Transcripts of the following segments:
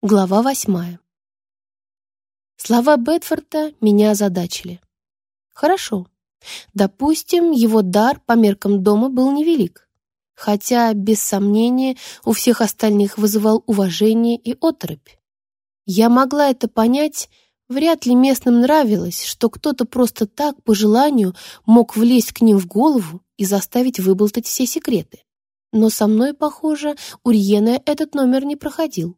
Глава восьмая. Слова Бетфорда меня озадачили. Хорошо. Допустим, его дар по меркам дома был невелик. Хотя, без сомнения, у всех остальных вызывал уважение и оторопь. Я могла это понять, вряд ли местным нравилось, что кто-то просто так, по желанию, мог влезть к ним в голову и заставить выболтать все секреты. Но со мной, похоже, у Рьена этот номер не проходил.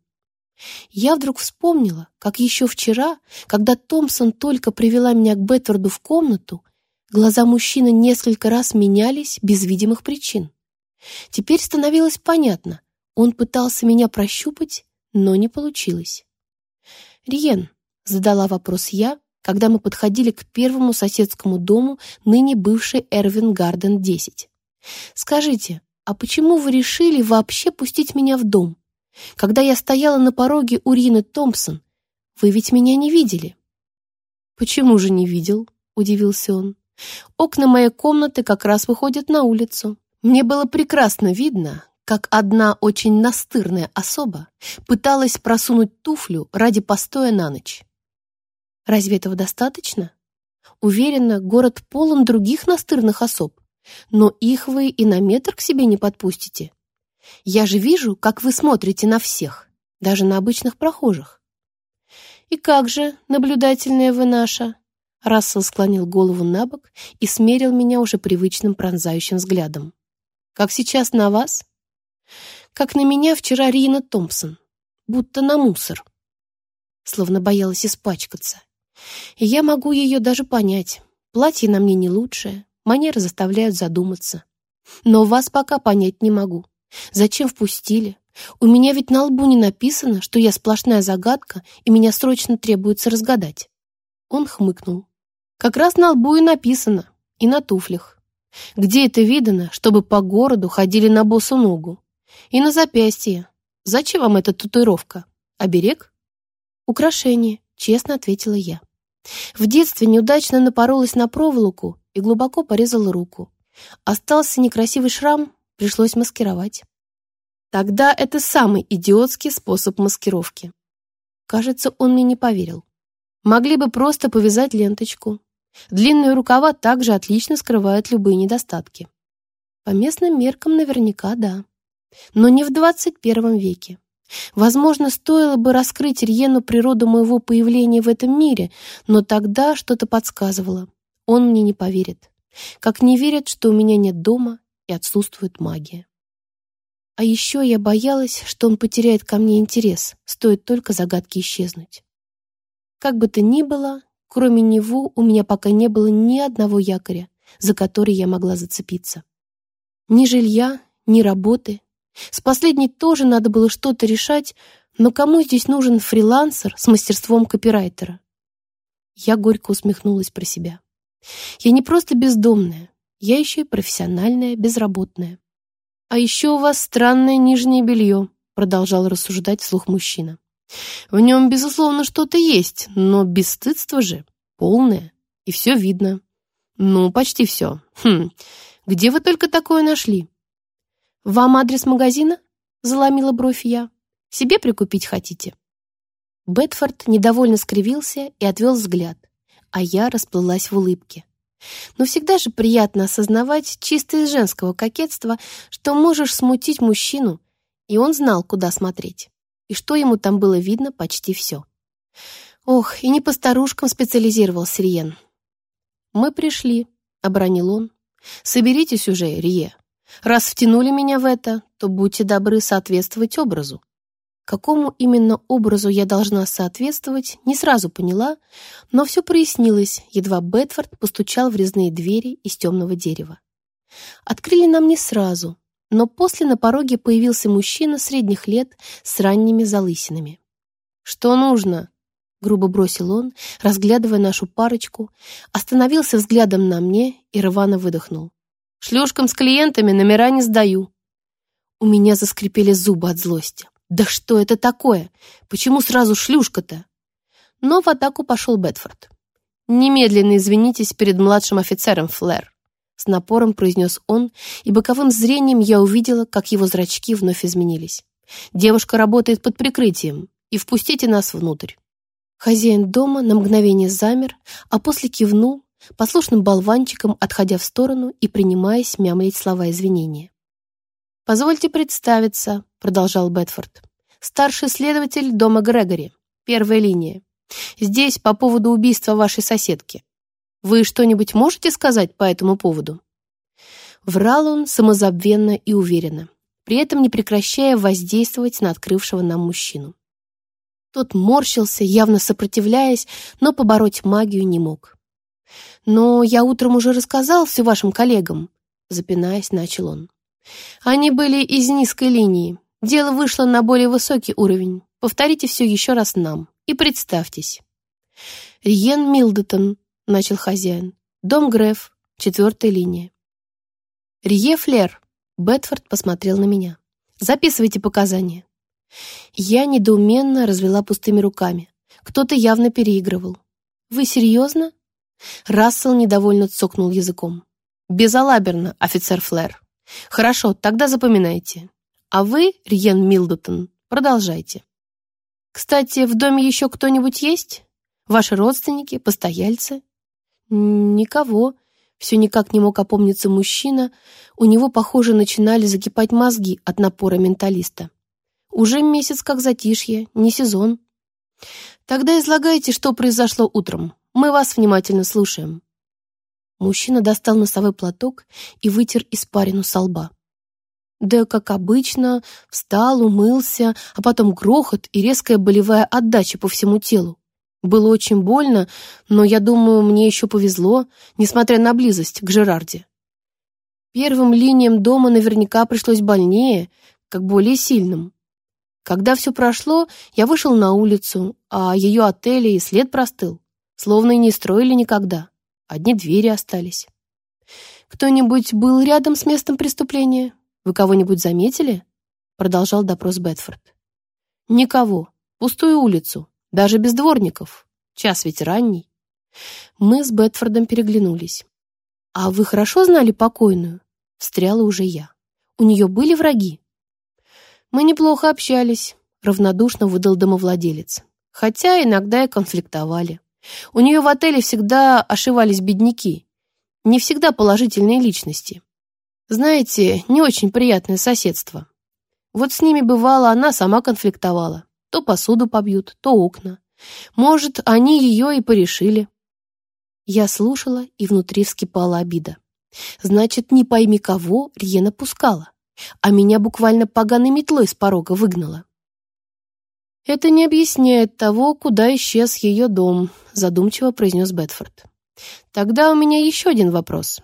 Я вдруг вспомнила, как еще вчера, когда Томпсон только привела меня к Бетфорду в комнату, глаза мужчины несколько раз менялись без видимых причин. Теперь становилось понятно, он пытался меня прощупать, но не получилось. «Риен», — задала вопрос я, когда мы подходили к первому соседскому дому, ныне бывший Эрвин Гарден 10. «Скажите, а почему вы решили вообще пустить меня в дом? Когда я стояла на пороге у Рины Томпсон, вы ведь меня не видели». «Почему же не видел?» — удивился он. «Окна моей комнаты как раз выходят на улицу. Мне было прекрасно видно, как одна очень настырная особа пыталась просунуть туфлю ради постоя на ночь. Разве этого достаточно? Уверена, город полон других настырных особ, но их вы и на метр к себе не подпустите. Я же вижу, как вы смотрите на всех, даже на обычных прохожих. И как же, наблюдательная вы наша? Рассел склонил голову на бок и смерил меня уже привычным пронзающим взглядом. Как сейчас на вас? Как на меня вчера Рина Томпсон, будто на мусор. Словно боялась испачкаться. И я могу ее даже понять. Платье на мне не лучшее, манеры заставляют задуматься. Но вас пока понять не могу. Зачем впустили? У меня ведь на лбу не написано, что я сплошная загадка, и меня срочно требуется разгадать. Он хмыкнул. Как раз на лбу и написано, и на туфлях. Где это видано, чтобы по городу ходили на босу ногу? И на запястье. Зачем вам эта татуировка? Оберег? Украшение, честно ответила я. В детстве неудачно напоролась на проволоку и глубоко порезала руку. Остался некрасивый шрам, пришлось маскировать. Тогда это самый идиотский способ маскировки. Кажется, он мне не поверил. Могли бы просто повязать ленточку. Длинные рукава также отлично скрывают любые недостатки. По местным меркам наверняка да. Но не в 21 веке. Возможно, стоило бы раскрыть Рьену природу моего появления в этом мире, но тогда что-то подсказывало. Он мне не поверит. Как не верит, что у меня нет дома и отсутствует магия. А еще я боялась, что он потеряет ко мне интерес, стоит только загадки исчезнуть. Как бы то ни было, кроме него у меня пока не было ни одного якоря, за который я могла зацепиться. Ни жилья, ни работы. С последней тоже надо было что-то решать, но кому здесь нужен фрилансер с мастерством копирайтера? Я горько усмехнулась про себя. Я не просто бездомная, я еще и профессиональная, безработная. «А еще у вас странное нижнее белье», — продолжал рассуждать вслух мужчина. «В нем, безусловно, что-то есть, но бесстыдство же полное, и все видно. Ну, почти все. Хм, где вы только такое нашли?» «Вам адрес магазина?» — заломила бровь я. «Себе прикупить хотите?» Бетфорд недовольно скривился и отвел взгляд, а я расплылась в улыбке. Но всегда же приятно осознавать, чисто из женского кокетства, что можешь смутить мужчину, и он знал, куда смотреть, и что ему там было видно почти все. Ох, и не по старушкам специализировался Риен. «Мы пришли», — обронил он. «Соберитесь уже, Рие. Раз втянули меня в это, то будьте добры соответствовать образу. Какому именно образу я должна соответствовать, не сразу поняла, но все прояснилось, едва Бетфорд постучал в резные двери из темного дерева. Открыли нам не сразу, но после на пороге появился мужчина средних лет с ранними залысинами. «Что нужно?» — грубо бросил он, разглядывая нашу парочку, остановился взглядом на мне и рвано выдохнул. «Шлюшкам с клиентами номера не сдаю». У меня заскрипели зубы от злости. Да что это такое? Почему сразу шлюшка-то? Но в атаку пошел Бетфорд. «Немедленно извинитесь перед младшим офицером, Флэр», с напором произнес он, и боковым зрением я увидела, как его зрачки вновь изменились. «Девушка работает под прикрытием, и впустите нас внутрь». Хозяин дома на мгновение замер, а после кивнул, послушным болванчиком отходя в сторону и принимаясь мямлить слова извинения. «Позвольте представиться», — продолжал Бетфорд. «Старший следователь дома Грегори, первая линия. Здесь по поводу убийства вашей соседки. Вы что-нибудь можете сказать по этому поводу?» Врал он самозабвенно и уверенно, при этом не прекращая воздействовать на открывшего нам мужчину. Тот морщился, явно сопротивляясь, но побороть магию не мог. «Но я утром уже рассказал все вашим коллегам», — запинаясь, начал он. «Они были из низкой линии. Дело вышло на более высокий уровень. Повторите все еще раз нам и представьтесь». «Риен Милдетон», — начал хозяин. «Дом Греф, четвертая линия». «Рие Флер», — Бетфорд посмотрел на меня. «Записывайте показания». Я недоуменно развела пустыми руками. Кто-то явно переигрывал. «Вы серьезно?» Рассел недовольно цокнул языком. «Безалаберно, офицер Флэр. Хорошо, тогда запоминайте. А вы, Риен Милдотон, продолжайте. Кстати, в доме еще кто-нибудь есть? Ваши родственники, постояльцы?» «Никого», все никак не мог опомниться мужчина, у него, похоже, начинали закипать мозги от напора менталиста. Уже месяц как затишье, не сезон. Тогда излагайте, что произошло утром. Мы вас внимательно слушаем. Мужчина достал носовой платок и вытер испарину со лба. Да, как обычно, встал, умылся, а потом грохот и резкая болевая отдача по всему телу. Было очень больно, но, я думаю, мне еще повезло, несмотря на близость к Жерарде. Первым линиям дома наверняка пришлось больнее, как более сильным. Когда все прошло, я вышел на улицу, а ее отели и след простыл. Словно и не строили никогда. Одни двери остались. «Кто-нибудь был рядом с местом преступления? Вы кого-нибудь заметили?» Продолжал допрос Бетфорд. «Никого. Пустую улицу. Даже без дворников. Час ведь ранний». Мы с Бетфордом переглянулись. «А вы хорошо знали покойную?» Встряла уже я. «У нее были враги?» «Мы неплохо общались», — равнодушно выдал домовладелец. «Хотя иногда и конфликтовали. У нее в отеле всегда ошивались бедняки. Не всегда положительные личности. Знаете, не очень приятное соседство. Вот с ними бывало, она сама конфликтовала. То посуду побьют, то окна. Может, они ее и порешили». Я слушала, и внутри вскипала обида. Значит, не пойми кого Рьена пускала а меня буквально поганой метлой с порога выгнала. «Это не объясняет того, куда исчез ее дом», задумчиво произнес Бетфорд. «Тогда у меня еще один вопрос.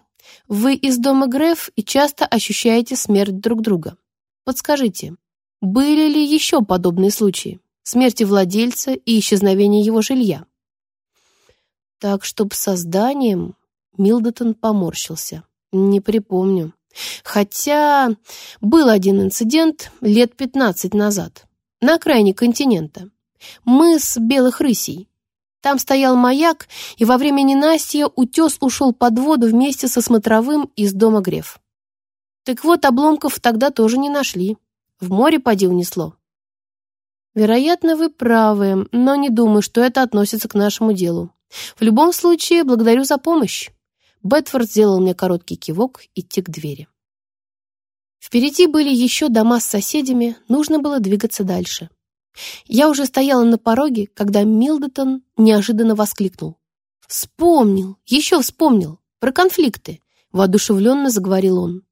Вы из дома Греф и часто ощущаете смерть друг друга. Подскажите, были ли еще подобные случаи? Смерти владельца и исчезновения его жилья?» Так, чтоб созданием Милдотон поморщился. «Не припомню. Хотя был один инцидент лет 15 назад, на окраине континента. Мыс Белых Рысей. Там стоял маяк, и во время ненастья утес ушел под воду вместе со смотровым из дома Греф. Так вот, обломков тогда тоже не нашли. В море поди унесло. Вероятно, вы правы, но не думаю, что это относится к нашему делу. В любом случае, благодарю за помощь. Бетфорд сделал мне короткий кивок идти к двери. Впереди были еще дома с соседями, нужно было двигаться дальше. Я уже стояла на пороге, когда Милдетон неожиданно воскликнул. «Вспомнил! Еще вспомнил! Про конфликты!» — воодушевленно заговорил он.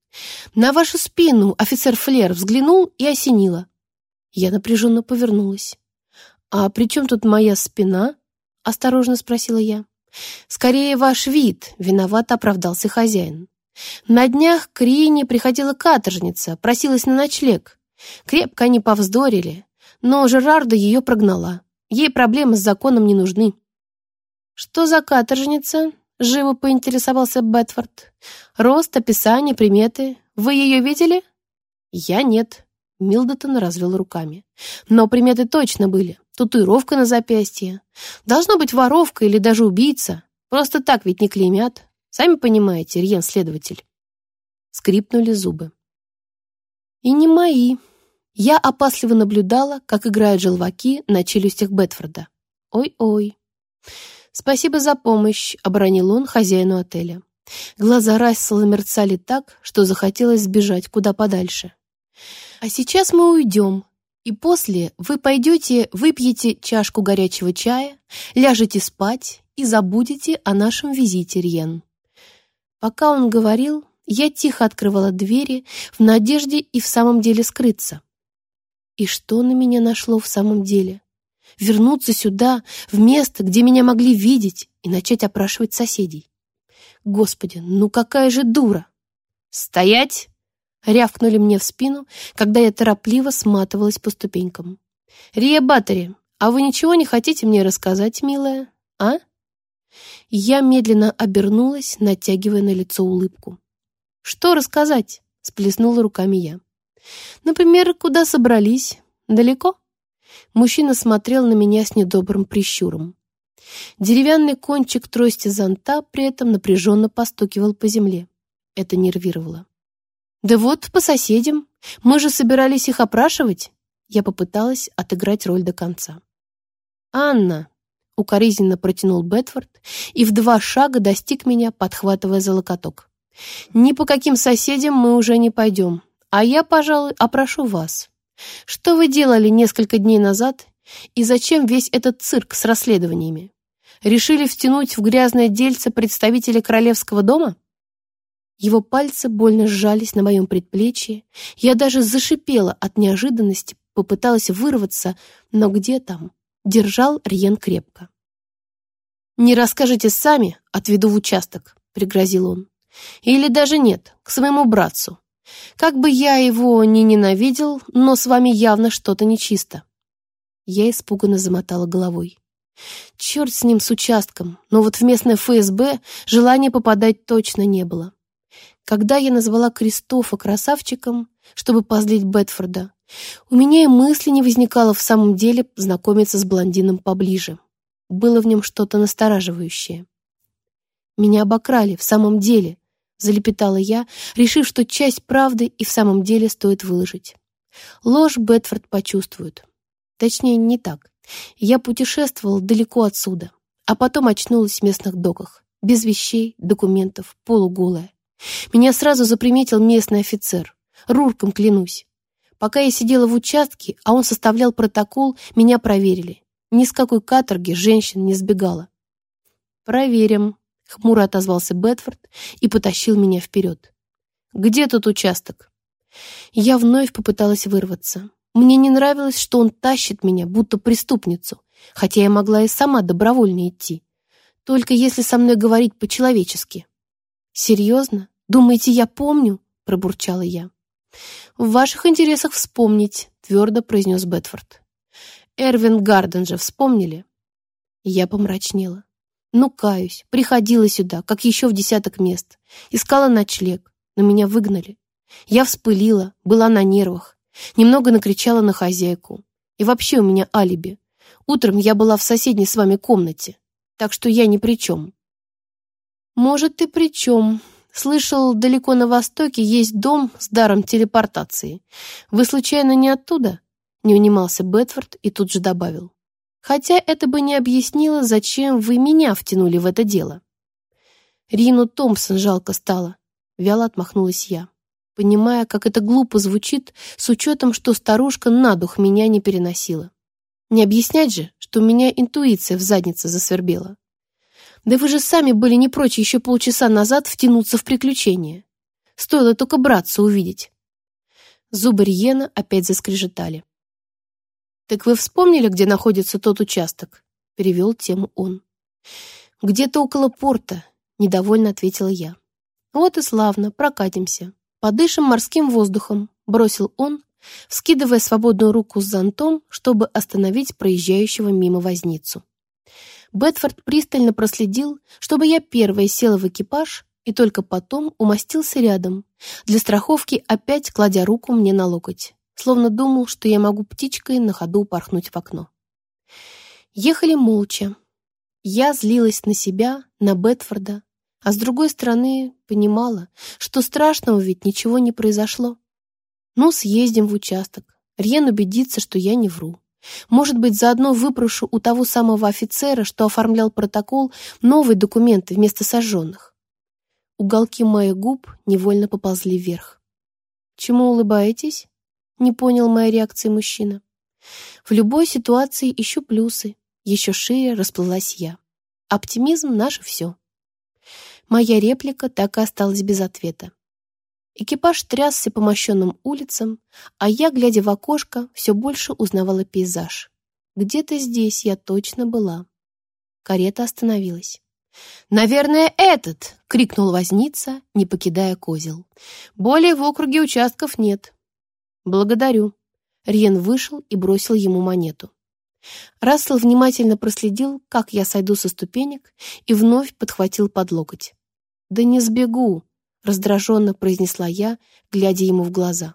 «На вашу спину офицер Флер взглянул и осенило». Я напряженно повернулась. «А при чем тут моя спина?» — осторожно спросила я. «Скорее ваш вид», — виноват оправдался хозяин. На днях к Рине приходила каторжница, просилась на ночлег. Крепко они повздорили, но Жерарда ее прогнала. Ей проблемы с законом не нужны. «Что за каторжница?» — живо поинтересовался Бетфорд. «Рост, описание, приметы. Вы ее видели?» «Я нет», — Милдотон развел руками. «Но приметы точно были. Татуировка на запястье. Должно быть воровка или даже убийца. Просто так ведь не клеймят. Сами понимаете, Рьен-следователь. Скрипнули зубы. И не мои. Я опасливо наблюдала, как играют желваки на челюстях Бетфорда. Ой-ой. «Спасибо за помощь», — обронил он хозяину отеля. Глаза Рассела мерцали так, что захотелось сбежать куда подальше. «А сейчас мы уйдем, и после вы пойдете, выпьете чашку горячего чая, ляжете спать и забудете о нашем визите, Рьен». Пока он говорил, я тихо открывала двери в надежде и в самом деле скрыться. И что на меня нашло в самом деле? Вернуться сюда, в место, где меня могли видеть, и начать опрашивать соседей. Господи, ну какая же дура! «Стоять!» — рявкнули мне в спину, когда я торопливо сматывалась по ступенькам. «Рия Баттери, а вы ничего не хотите мне рассказать, милая, а?» Я медленно обернулась, натягивая на лицо улыбку. «Что рассказать?» — сплеснула руками я. «Например, куда собрались? Далеко?» Мужчина смотрел на меня с недобрым прищуром. Деревянный кончик трости зонта при этом напряженно постукивал по земле. Это нервировало. «Да вот, по соседям. Мы же собирались их опрашивать». Я попыталась отыграть роль до конца. «Анна!» — укоризненно протянул Бетфорд и в два шага достиг меня, подхватывая за локоток. «Ни по каким соседям мы уже не пойдем, а я, пожалуй, опрошу вас. Что вы делали несколько дней назад и зачем весь этот цирк с расследованиями? Решили втянуть в грязное дельце представителя королевского дома?» Его пальцы больно сжались на моем предплечье. Я даже зашипела от неожиданности, попыталась вырваться, но где там? Держал Риен крепко. «Не расскажете сами, отведу в участок», — пригрозил он. «Или даже нет, к своему братцу. Как бы я его ни ненавидел, но с вами явно что-то нечисто». Я испуганно замотала головой. Черт с ним, с участком, но вот в местное ФСБ желания попадать точно не было. Когда я назвала Кристофа красавчиком, чтобы позлить Бетфорда, у меня и мысли не возникало в самом деле знакомиться с блондином поближе. Было в нем что-то настораживающее. «Меня обокрали, в самом деле», — залепетала я, решив, что часть правды и в самом деле стоит выложить. Ложь Бетфорд почувствует. Точнее, не так. Я путешествовал далеко отсюда, а потом очнулась в местных доках, без вещей, документов, полуголая. Меня сразу заприметил местный офицер. Рурком клянусь. Пока я сидела в участке, а он составлял протокол, меня проверили. Ни с какой каторги женщин не сбегала. «Проверим», — хмуро отозвался Бетфорд и потащил меня вперед. «Где тут участок?» Я вновь попыталась вырваться. Мне не нравилось, что он тащит меня, будто преступницу, хотя я могла и сама добровольно идти. Только если со мной говорить по-человечески. «Серьезно? Думаете, я помню?» — пробурчала я. «В ваших интересах вспомнить», — твердо произнес Бетфорд. «Эрвин Гарден же вспомнили?» Я помрачнела. «Ну, каюсь, приходила сюда, как еще в десяток мест. Искала ночлег, но меня выгнали. Я вспылила, была на нервах. Немного накричала на хозяйку. И вообще у меня алиби. Утром я была в соседней с вами комнате, так что я ни при чем». «Может, ты при чем?» Слышал, далеко на востоке есть дом с даром телепортации. Вы случайно не оттуда?» Не унимался Бетфорд и тут же добавил. «Хотя это бы не объяснило, зачем вы меня втянули в это дело». Рину Томпсон жалко стало. Вяло отмахнулась я, понимая, как это глупо звучит, с учетом, что старушка на дух меня не переносила. Не объяснять же, что у меня интуиция в заднице засвербела. Да вы же сами были не прочь еще полчаса назад втянуться в приключения. Стоило только братца увидеть. Зубы Риена опять заскрежетали. «Так вы вспомнили, где находится тот участок?» — перевел тему он. «Где-то около порта», — недовольно ответила я. «Вот и славно, прокатимся. Подышим морским воздухом», — бросил он, вскидывая свободную руку с зонтом, чтобы остановить проезжающего мимо возницу. Бетфорд пристально проследил, чтобы я первая села в экипаж и только потом умостился рядом, для страховки опять кладя руку мне на локоть, словно думал, что я могу птичкой на ходу порхнуть в окно. Ехали молча. Я злилась на себя, на Бетфорда, а с другой стороны понимала, что страшного ведь ничего не произошло. Ну, съездим в участок, Рьен убедится, что я не вру. Может быть, заодно выпрошу у того самого офицера, что оформлял протокол, новые документы вместо сожженных. Уголки моих губ невольно поползли вверх. «Чему улыбаетесь?» — не понял моей реакции мужчина. «В любой ситуации ищу плюсы», — еще шире расплылась я. «Оптимизм — наше все». Моя реплика так и осталась без ответа. Экипаж трясся по мощенным улицам, а я, глядя в окошко, все больше узнавала пейзаж. Где-то здесь я точно была. Карета остановилась. «Наверное, этот!» — крикнул возница, не покидая козел. «Более в округе участков нет». «Благодарю». Риен вышел и бросил ему монету. Рассел внимательно проследил, как я сойду со ступенек, и вновь подхватил под локоть. «Да не сбегу!» Раздраженно произнесла я, глядя ему в глаза.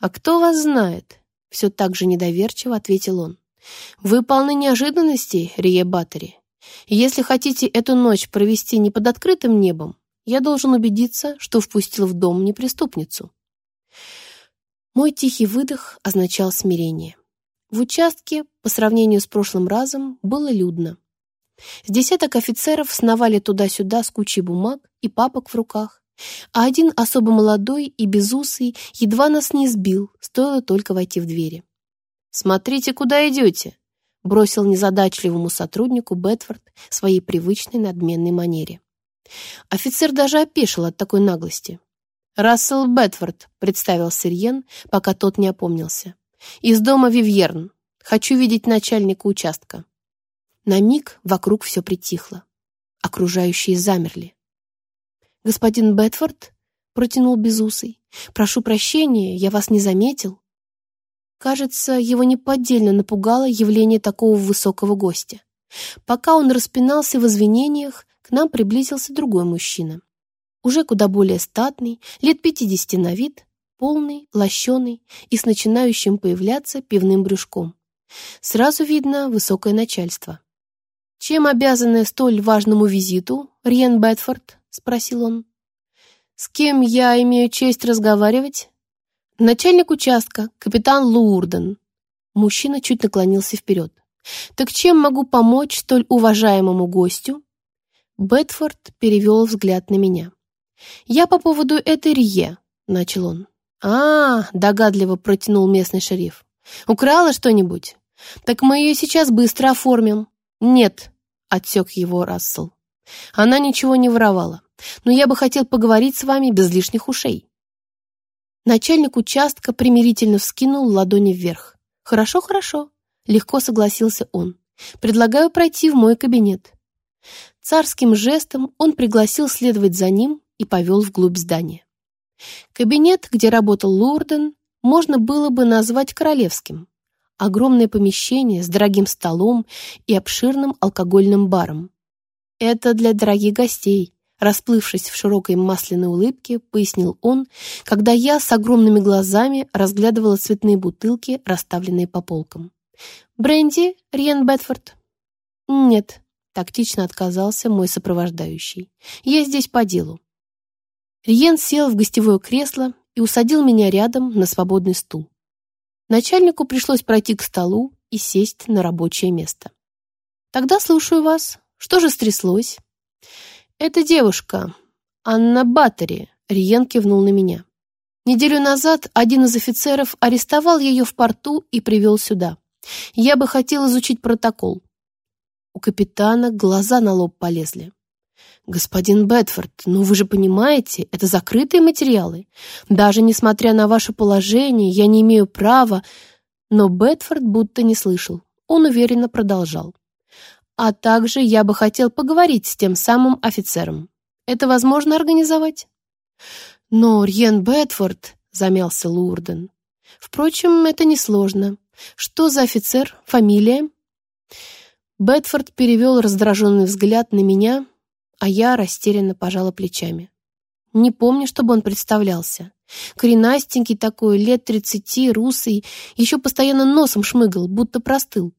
«А кто вас знает?» — все так же недоверчиво ответил он. «Вы полны неожиданностей, Рие Баттери. Если хотите эту ночь провести не под открытым небом, я должен убедиться, что впустил в дом неприступницу». Мой тихий выдох означал смирение. В участке, по сравнению с прошлым разом, было людно. С десяток офицеров сновали туда-сюда с кучей бумаг и папок в руках, а один особо молодой и безусый едва нас не сбил, стоило только войти в двери. «Смотрите, куда идете!» — бросил незадачливому сотруднику Бетфорд своей привычной надменной манере. Офицер даже опешил от такой наглости. «Рассел Бетфорд», — представил Сирьен, пока тот не опомнился. «Из дома Вивьерн. Хочу видеть начальника участка». На миг вокруг все притихло. Окружающие замерли. «Господин Бетфорд?» — протянул Безусый. «Прошу прощения, я вас не заметил». Кажется, его неподдельно напугало явление такого высокого гостя. Пока он распинался в извинениях, к нам приблизился другой мужчина. Уже куда более статный, лет пятидесяти на вид, полный, лощеный и с начинающим появляться пивным брюшком. Сразу видно высокое начальство. Чем обязаны столь важному визиту, Риен Бетфорд? — спросил он. «С кем я имею честь разговаривать?» «Начальник участка, капитан Лурден». Мужчина чуть наклонился вперед. «Так чем могу помочь столь уважаемому гостю?» Бетфорд перевел взгляд на меня. «Я по поводу этой Рье», — начал он. «А, — догадливо протянул местный шериф. Украла что-нибудь? Так мы ее сейчас быстро оформим». «Нет», — отсек его Рассел. Она ничего не воровала, но я бы хотел поговорить с вами без лишних ушей. Начальник участка примирительно вскинул ладони вверх. «Хорошо, хорошо», — легко согласился он. «Предлагаю пройти в мой кабинет». Царским жестом он пригласил следовать за ним и повел вглубь здания. Кабинет, где работал Лурден, можно было бы назвать королевским. Огромное помещение с дорогим столом и обширным алкогольным баром. «Это для дорогих гостей», расплывшись в широкой масляной улыбке, пояснил он, когда я с огромными глазами разглядывала цветные бутылки, расставленные по полкам. «Бренди, Риен Бетфорд?» «Нет», — тактично отказался мой сопровождающий. «Я здесь по делу». Риен сел в гостевое кресло и усадил меня рядом на свободный стул. Начальнику пришлось пройти к столу и сесть на рабочее место. «Тогда слушаю вас», что же стряслось? Эта девушка, Анна Баттери, Риен кивнул на меня. Неделю назад один из офицеров арестовал ее в порту и привел сюда. Я бы хотел изучить протокол. У капитана глаза на лоб полезли. «Господин Бетфорд, ну вы же понимаете, это закрытые материалы. Даже несмотря на ваше положение, я не имею права...» Но Бетфорд будто не слышал. Он уверенно продолжал. А также я бы хотел поговорить с тем самым офицером. Это возможно организовать? Но Рьен Бетфорд, замялся Лурден. Впрочем, это несложно. Что за офицер? Фамилия? Бетфорд перевел раздраженный взгляд на меня, а я растерянно пожала плечами. Не помню, чтобы он представлялся. Коренастенький такой, лет тридцати, русый, еще постоянно носом шмыгал, будто простыл.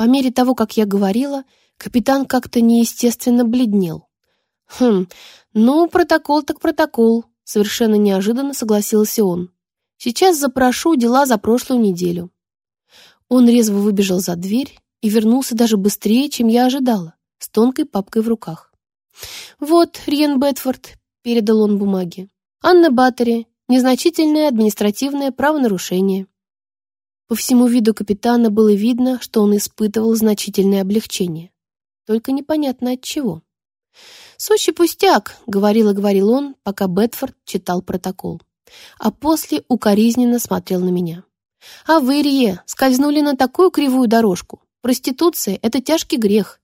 По мере того, как я говорила, капитан как-то неестественно бледнел. «Хм, ну, протокол так протокол», — совершенно неожиданно согласился он. Сейчас запрошу дела за прошлую неделю». Он резво выбежал за дверь и вернулся даже быстрее, чем я ожидала, с тонкой папкой в руках. «Вот, Риен Бетфорд», — передал он бумаги. «Анна Баттери, незначительное административное правонарушение». По всему виду капитана было видно, что он испытывал значительное облегчение. Только непонятно от чего. «Сущий пустяк», — говорил и говорил он, пока Бетфорд читал протокол. А после укоризненно смотрел на меня. «А вы, Рие, скользнули на такую кривую дорожку. Проституция — это тяжкий грех.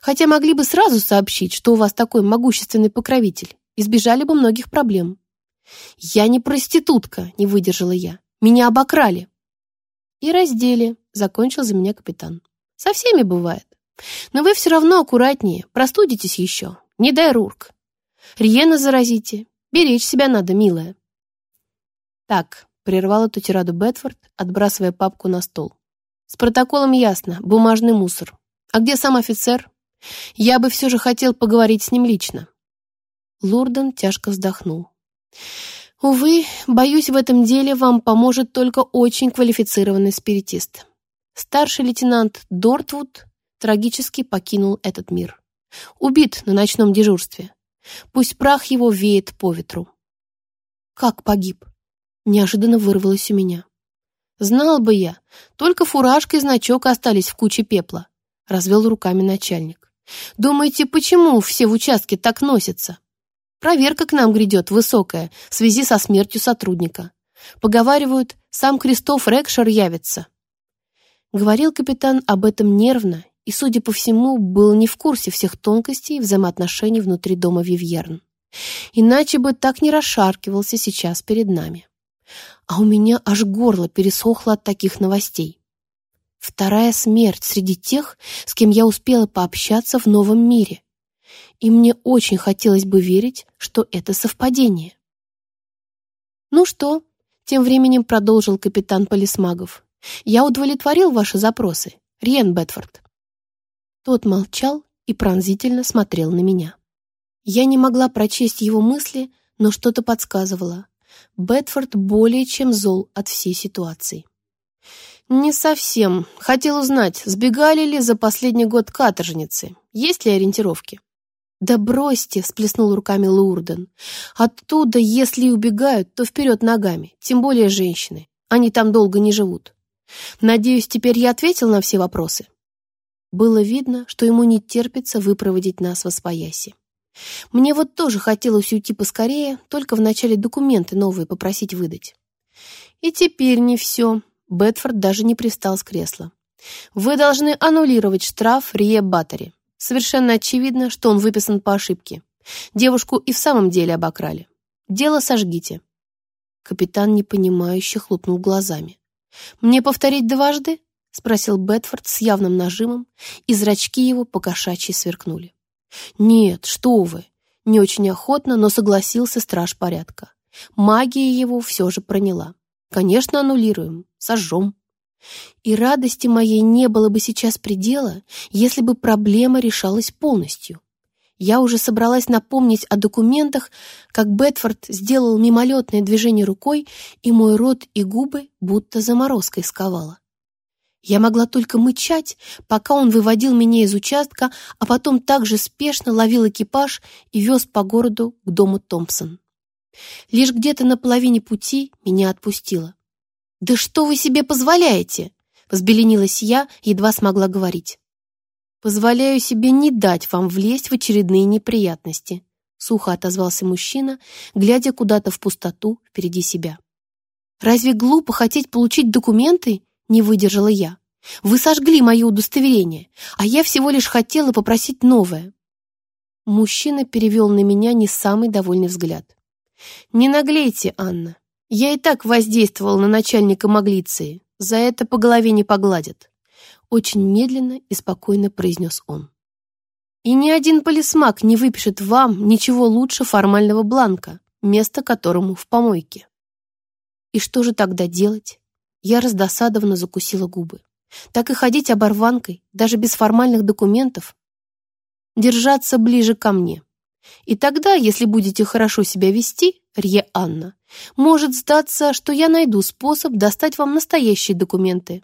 Хотя могли бы сразу сообщить, что у вас такой могущественный покровитель. Избежали бы многих проблем». «Я не проститутка», — не выдержала я. «Меня обокрали». «И раздели», — закончил за меня капитан. «Со всеми бывает. Но вы все равно аккуратнее, простудитесь еще. Не дай Рурк. Риена заразите. Беречь себя надо, милая. Так, прервал эту тираду Бетфорд, отбрасывая папку на стол. С протоколом ясно, бумажный мусор. А где сам офицер? Я бы все же хотел поговорить с ним лично. Лурден тяжко вздохнул. Увы, боюсь, в этом деле вам поможет только очень квалифицированный спиритист. Старший лейтенант Дортвуд трагически покинул этот мир. Убит на ночном дежурстве. Пусть прах его веет по ветру. Как погиб? Неожиданно вырвалось у меня. Знал бы я, только фуражка и значок остались в куче пепла. Развел руками начальник. Думаете, почему все в участке так носятся? Проверка к нам грядет высокая в связи со смертью сотрудника. Поговаривают, сам Кристоф Рекшер явится. Говорил капитан об этом нервно и, судя по всему, был не в курсе всех тонкостей взаимоотношений внутри дома Вивьерн. Иначе бы так не расшаркивался сейчас перед нами. А у меня аж горло пересохло от таких новостей. Вторая смерть среди тех, с кем я успела пообщаться в новом мире. И мне очень хотелось бы верить, что это совпадение. «Ну что?» — тем временем продолжил капитан Полисмагов. «Я удовлетворил ваши запросы, Риен Бетфорд». Тот молчал и пронзительно смотрел на меня. Я не могла прочесть его мысли, но что-то подсказывало. Бетфорд более чем зол от всей ситуации. «Не совсем. Хотел узнать, сбегали ли за последний год каторжницы? Есть ли ориентировки?» «Да бросьте!» — всплеснул руками Лурден. «Оттуда, если и убегают, то вперед ногами, тем более женщины. Они там долго не живут. Надеюсь, теперь я ответил на все вопросы?» Было видно, что ему не терпится выпроводить нас во свояси. Мне вот тоже хотелось уйти поскорее, только вначале документы новые попросить выдать. И теперь не все. Бетфорд даже не пристал с кресла. Вы должны аннулировать штраф Рие Баттери. Совершенно очевидно, что он выписан по ошибке. Девушку и в самом деле обокрали. Дело сожгите. Капитан непонимающе хлопнул глазами. Мне повторить дважды? — спросил Бетфорд с явным нажимом, и зрачки его покошачьи сверкнули. «Нет, что вы!» — не очень охотно, но согласился страж порядка. Магия его все же проняла. «Конечно, аннулируем, сожжем». И радости моей не было бы сейчас предела, если бы проблема решалась полностью. Я уже собралась напомнить о документах, как Бетфорд сделал мимолетное движение рукой, и мой рот и губы будто заморозкой сковало. Я могла только мычать, пока он выводил меня из участка, а потом также спешно ловил экипаж и вез по городу к дому Томпсон. Лишь где-то на половине пути меня отпустило. «Да что вы себе позволяете?» — взбеленилась я, едва смогла говорить. «Позволяю себе не дать вам влезть в очередные неприятности», — сухо отозвался мужчина, глядя куда-то в пустоту впереди себя. «Разве глупо хотеть получить документы не выдержала я. «Вы сожгли мое удостоверение, а я всего лишь хотела попросить новое». Мужчина перевел на меня не самый довольный взгляд. «Не наглейте, Анна. Я и так воздействовал на начальника Маглиции. За это по голове не погладят». Очень медленно и спокойно произнес он. «И ни один полисмак не выпишет вам ничего лучше формального бланка, место которому в помойке». «И что же тогда делать?» Я раздосадованно закусила губы. Так и ходить оборванкой, даже без формальных документов. Держаться ближе ко мне. И тогда, если будете хорошо себя вести, Рье Анна, может сдаться, что я найду способ достать вам настоящие документы.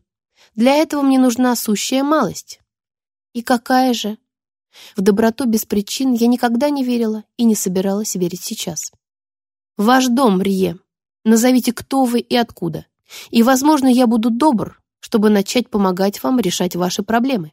Для этого мне нужна сущая малость. И какая же? В доброту без причин я никогда не верила и не собиралась верить сейчас. Ваш дом, Рье. Назовите, кто вы и откуда. И, возможно, я буду добр, чтобы начать помогать вам решать ваши проблемы.